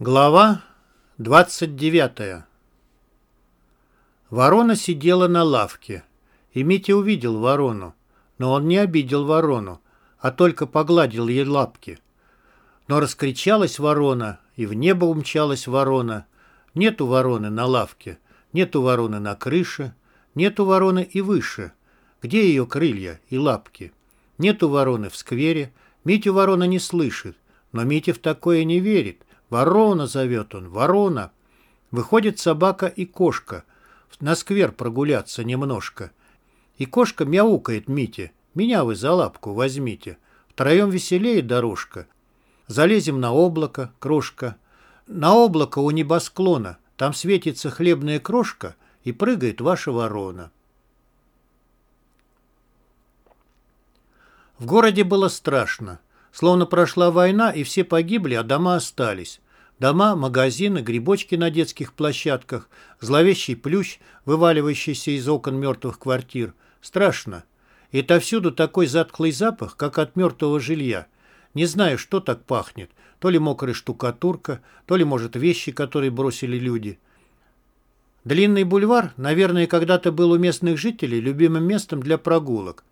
Глава 29 Ворона сидела на лавке, и Митя увидел ворону, но он не обидел ворону, а только погладил ей лапки. Но раскричалась ворона, и в небо умчалась ворона. Нету вороны на лавке, нету вороны на крыше, нету вороны и выше. Где ее крылья и лапки? Нету вороны в сквере, Митю ворона не слышит, но Митя в такое не верит. Ворона зовет он, ворона. Выходит собака и кошка. На сквер прогуляться немножко. И кошка мяукает Мите. Меня вы за лапку возьмите. Втроем веселее дорожка. Залезем на облако, крошка. На облако у небосклона. Там светится хлебная крошка и прыгает ваша ворона. В городе было страшно. Словно прошла война, и все погибли, а дома остались. Дома, магазины, грибочки на детских площадках, зловещий плющ, вываливающийся из окон мертвых квартир. Страшно. И отовсюду такой затхлый запах, как от мертвого жилья. Не знаю, что так пахнет. То ли мокрая штукатурка, то ли, может, вещи, которые бросили люди. Длинный бульвар, наверное, когда-то был у местных жителей любимым местом для прогулок.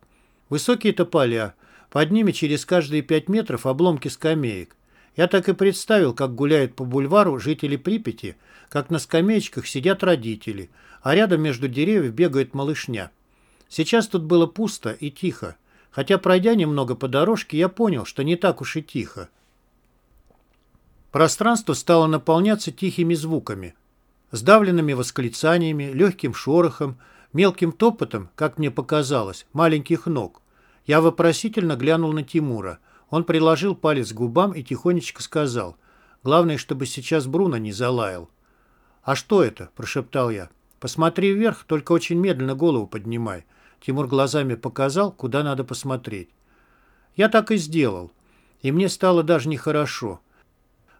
Высокие тополя – под ними через каждые пять метров обломки скамеек. Я так и представил, как гуляют по бульвару жители Припяти, как на скамеечках сидят родители, а рядом между деревьев бегает малышня. Сейчас тут было пусто и тихо, хотя, пройдя немного по дорожке, я понял, что не так уж и тихо. Пространство стало наполняться тихими звуками, сдавленными восклицаниями, легким шорохом, мелким топотом, как мне показалось, маленьких ног. Я вопросительно глянул на Тимура. Он приложил палец к губам и тихонечко сказал. «Главное, чтобы сейчас Бруно не залаял». «А что это?» – прошептал я. «Посмотри вверх, только очень медленно голову поднимай». Тимур глазами показал, куда надо посмотреть. Я так и сделал. И мне стало даже нехорошо.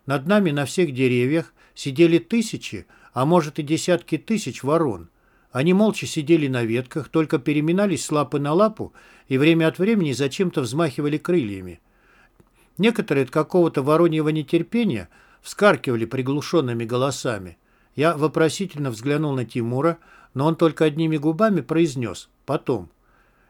Над нами на всех деревьях сидели тысячи, а может и десятки тысяч ворон. Они молча сидели на ветках, только переминались с лапы на лапу и время от времени зачем-то взмахивали крыльями. Некоторые от какого-то вороньего нетерпения вскаркивали приглушенными голосами. Я вопросительно взглянул на Тимура, но он только одними губами произнес «потом».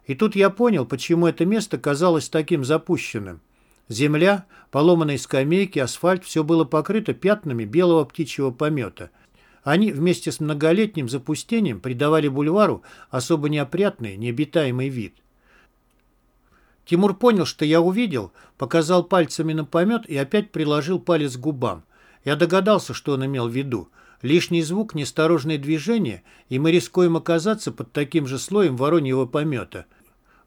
И тут я понял, почему это место казалось таким запущенным. Земля, поломанные скамейки, асфальт – все было покрыто пятнами белого птичьего помета – они вместе с многолетним запустением придавали бульвару особо неопрятный, необитаемый вид. Тимур понял, что я увидел, показал пальцами на помет и опять приложил палец к губам. Я догадался, что он имел в виду. Лишний звук, неосторожное движение, и мы рискуем оказаться под таким же слоем вороньего помета.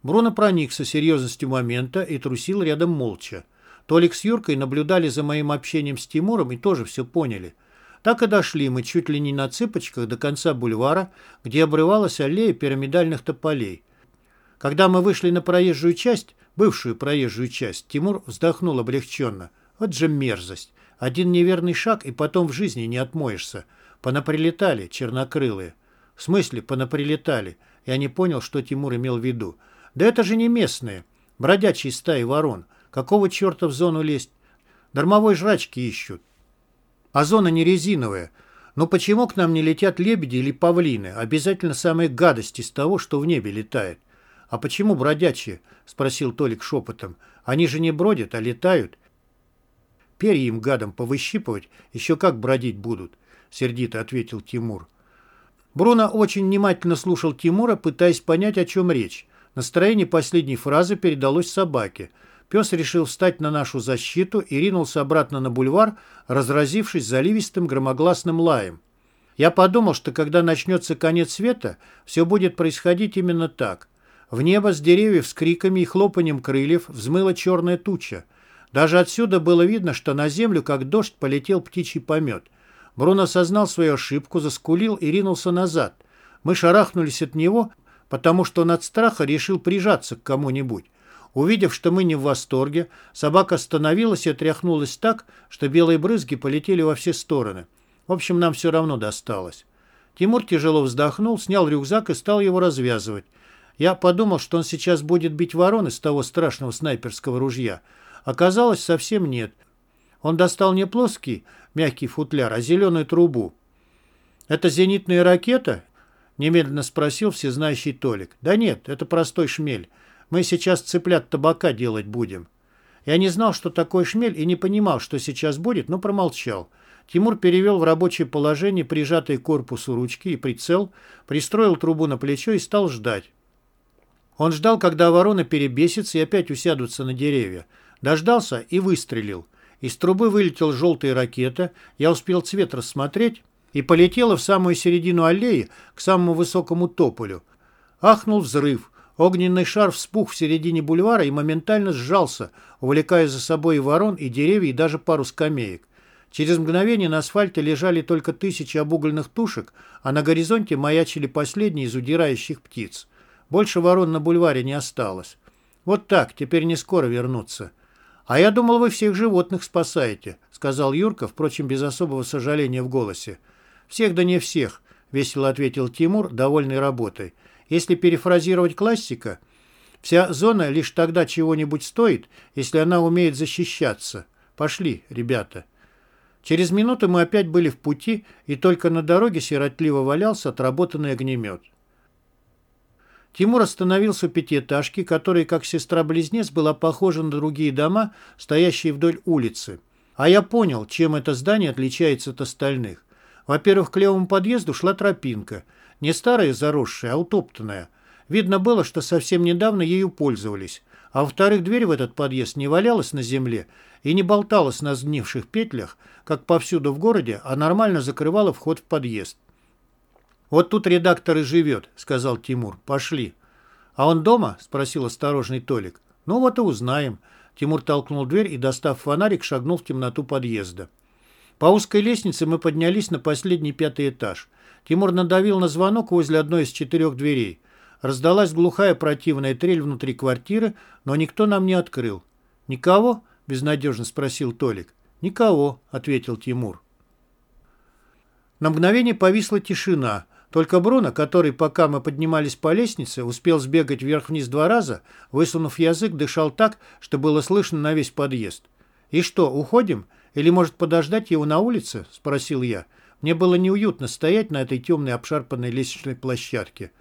Бруно проникся серьезностью момента и трусил рядом молча. Толик с Юркой наблюдали за моим общением с Тимуром и тоже все поняли – так и дошли мы чуть ли не на цыпочках до конца бульвара, где обрывалась аллея пирамидальных тополей. Когда мы вышли на проезжую часть, бывшую проезжую часть, Тимур вздохнул облегченно. Вот же мерзость. Один неверный шаг, и потом в жизни не отмоешься. Понаприлетали, чернокрылые. В смысле понаприлетали? Я не понял, что Тимур имел в виду. Да это же не местные. Бродячие стаи ворон. Какого черта в зону лезть? Дармовой жрачки ищут. А зона не резиновая. Но почему к нам не летят лебеди или павлины? Обязательно самые гадости из того, что в небе летает. А почему бродячие? Спросил Толик шепотом. Они же не бродят, а летают. Перья им гадом повыщипывать, еще как бродить будут, сердито ответил Тимур. Бруно очень внимательно слушал Тимура, пытаясь понять, о чем речь. Настроение последней фразы передалось собаке – Пес решил встать на нашу защиту и ринулся обратно на бульвар, разразившись заливистым громогласным лаем. Я подумал, что когда начнется конец света, все будет происходить именно так. В небо с деревьев с криками и хлопанием крыльев взмыла черная туча. Даже отсюда было видно, что на землю, как дождь, полетел птичий помет. Бруно осознал свою ошибку, заскулил и ринулся назад. Мы шарахнулись от него, потому что он от страха решил прижаться к кому-нибудь. Увидев, что мы не в восторге, собака остановилась и отряхнулась так, что белые брызги полетели во все стороны. В общем, нам все равно досталось. Тимур тяжело вздохнул, снял рюкзак и стал его развязывать. Я подумал, что он сейчас будет бить ворон из того страшного снайперского ружья. Оказалось, совсем нет. Он достал не плоский, мягкий футляр, а зеленую трубу. «Это зенитная ракета?» — немедленно спросил всезнающий Толик. «Да нет, это простой шмель. Мы сейчас цыплят табака делать будем». Я не знал, что такое шмель, и не понимал, что сейчас будет, но промолчал. Тимур перевел в рабочее положение прижатый к корпусу ручки и прицел, пристроил трубу на плечо и стал ждать. Он ждал, когда вороны перебесятся и опять усядутся на деревья. Дождался и выстрелил. Из трубы вылетела желтая ракета, я успел цвет рассмотреть, и полетела в самую середину аллеи к самому высокому тополю. Ахнул взрыв. Огненный шар вспух в середине бульвара и моментально сжался, увлекая за собой и ворон, и деревья, и даже пару скамеек. Через мгновение на асфальте лежали только тысячи обугленных тушек, а на горизонте маячили последние из удирающих птиц. Больше ворон на бульваре не осталось. Вот так, теперь не скоро вернуться. «А я думал, вы всех животных спасаете», — сказал Юрка, впрочем, без особого сожаления в голосе. «Всех да не всех», — весело ответил Тимур, довольный работой. «Если перефразировать классика, вся зона лишь тогда чего-нибудь стоит, если она умеет защищаться. Пошли, ребята». Через минуту мы опять были в пути, и только на дороге сиротливо валялся отработанный огнемет. Тимур остановился у пятиэтажки, которая, как сестра-близнец, была похожа на другие дома, стоящие вдоль улицы. А я понял, чем это здание отличается от остальных. Во-первых, к левому подъезду шла тропинка. Не старая заросшая, а утоптанная. Видно было, что совсем недавно ею пользовались. А во-вторых, дверь в этот подъезд не валялась на земле и не болталась на сгнивших петлях, как повсюду в городе, а нормально закрывала вход в подъезд. «Вот тут редактор и живет», — сказал Тимур. «Пошли». «А он дома?» — спросил осторожный Толик. «Ну вот и узнаем». Тимур толкнул дверь и, достав фонарик, шагнул в темноту подъезда. По узкой лестнице мы поднялись на последний пятый этаж. Тимур надавил на звонок возле одной из четырех дверей. Раздалась глухая противная трель внутри квартиры, но никто нам не открыл. «Никого?» — безнадежно спросил Толик. «Никого», — ответил Тимур. На мгновение повисла тишина — только Бруно, который, пока мы поднимались по лестнице, успел сбегать вверх-вниз два раза, высунув язык, дышал так, что было слышно на весь подъезд. «И что, уходим? Или, может, подождать его на улице?» – спросил я. Мне было неуютно стоять на этой темной обшарпанной лестничной площадке.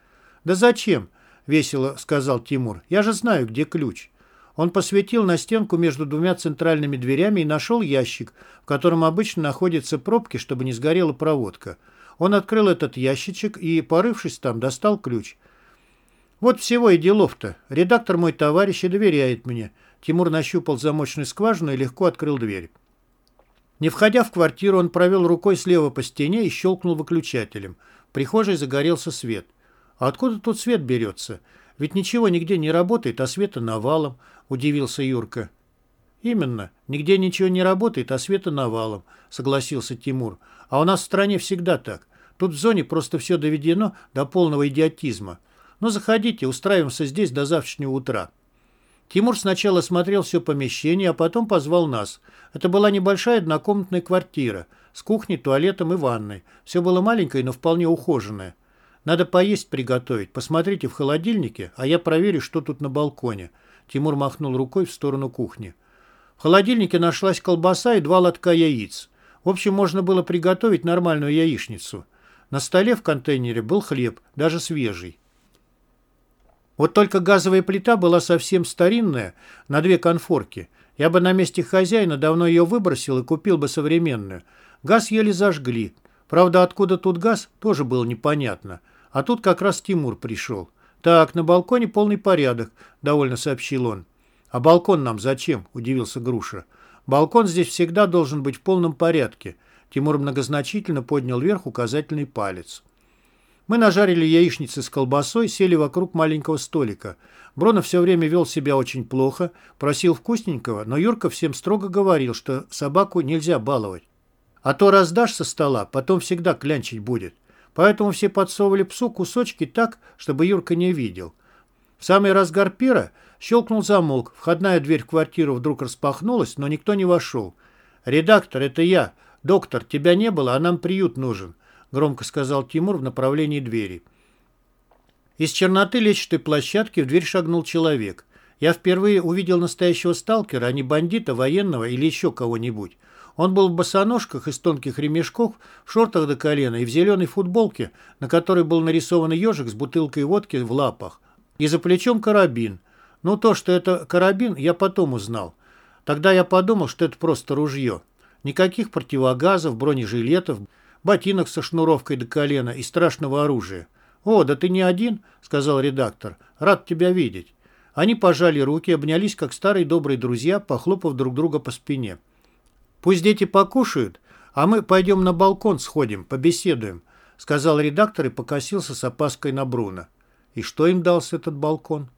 «Да зачем?» – весело сказал Тимур. «Я же знаю, где ключ». Он посветил на стенку между двумя центральными дверями и нашел ящик, в котором обычно находятся пробки, чтобы не сгорела проводка – он открыл этот ящичек и, порывшись там, достал ключ. Вот всего и делов-то. Редактор мой товарищ и доверяет мне. Тимур нащупал замочную скважину и легко открыл дверь. Не входя в квартиру, он провел рукой слева по стене и щелкнул выключателем. В прихожей загорелся свет. А откуда тут свет берется? Ведь ничего нигде не работает, а света навалом, удивился Юрка. Именно. Нигде ничего не работает, а света навалом, согласился Тимур. А у нас в стране всегда так. Тут в зоне просто все доведено до полного идиотизма. Ну, заходите, устраиваемся здесь до завтрашнего утра». Тимур сначала смотрел все помещение, а потом позвал нас. Это была небольшая однокомнатная квартира с кухней, туалетом и ванной. Все было маленькое, но вполне ухоженное. Надо поесть приготовить. Посмотрите в холодильнике, а я проверю, что тут на балконе. Тимур махнул рукой в сторону кухни. В холодильнике нашлась колбаса и два лотка яиц. В общем, можно было приготовить нормальную яичницу. На столе в контейнере был хлеб, даже свежий. Вот только газовая плита была совсем старинная, на две конфорки. Я бы на месте хозяина давно ее выбросил и купил бы современную. Газ еле зажгли. Правда, откуда тут газ, тоже было непонятно. А тут как раз Тимур пришел. «Так, на балконе полный порядок», — довольно сообщил он. «А балкон нам зачем?» — удивился Груша. «Балкон здесь всегда должен быть в полном порядке. Тимур многозначительно поднял вверх указательный палец. Мы нажарили яичницы с колбасой, сели вокруг маленького столика. Брона все время вел себя очень плохо, просил вкусненького, но Юрка всем строго говорил, что собаку нельзя баловать. А то раздашь со стола, потом всегда клянчить будет. Поэтому все подсовывали псу кусочки так, чтобы Юрка не видел. В самый разгар пира щелкнул замок, входная дверь в квартиру вдруг распахнулась, но никто не вошел. «Редактор, это я!» «Доктор, тебя не было, а нам приют нужен», — громко сказал Тимур в направлении двери. Из черноты лечатой площадки в дверь шагнул человек. Я впервые увидел настоящего сталкера, а не бандита, военного или еще кого-нибудь. Он был в босоножках из тонких ремешков, в шортах до колена и в зеленой футболке, на которой был нарисован ежик с бутылкой водки в лапах. И за плечом карабин. Ну, то, что это карабин, я потом узнал. Тогда я подумал, что это просто ружье. Никаких противогазов, бронежилетов, ботинок со шнуровкой до колена и страшного оружия. «О, да ты не один», — сказал редактор. «Рад тебя видеть». Они пожали руки, обнялись, как старые добрые друзья, похлопав друг друга по спине. «Пусть дети покушают, а мы пойдем на балкон сходим, побеседуем», сказал редактор и покосился с опаской на Бруно. «И что им дался этот балкон?»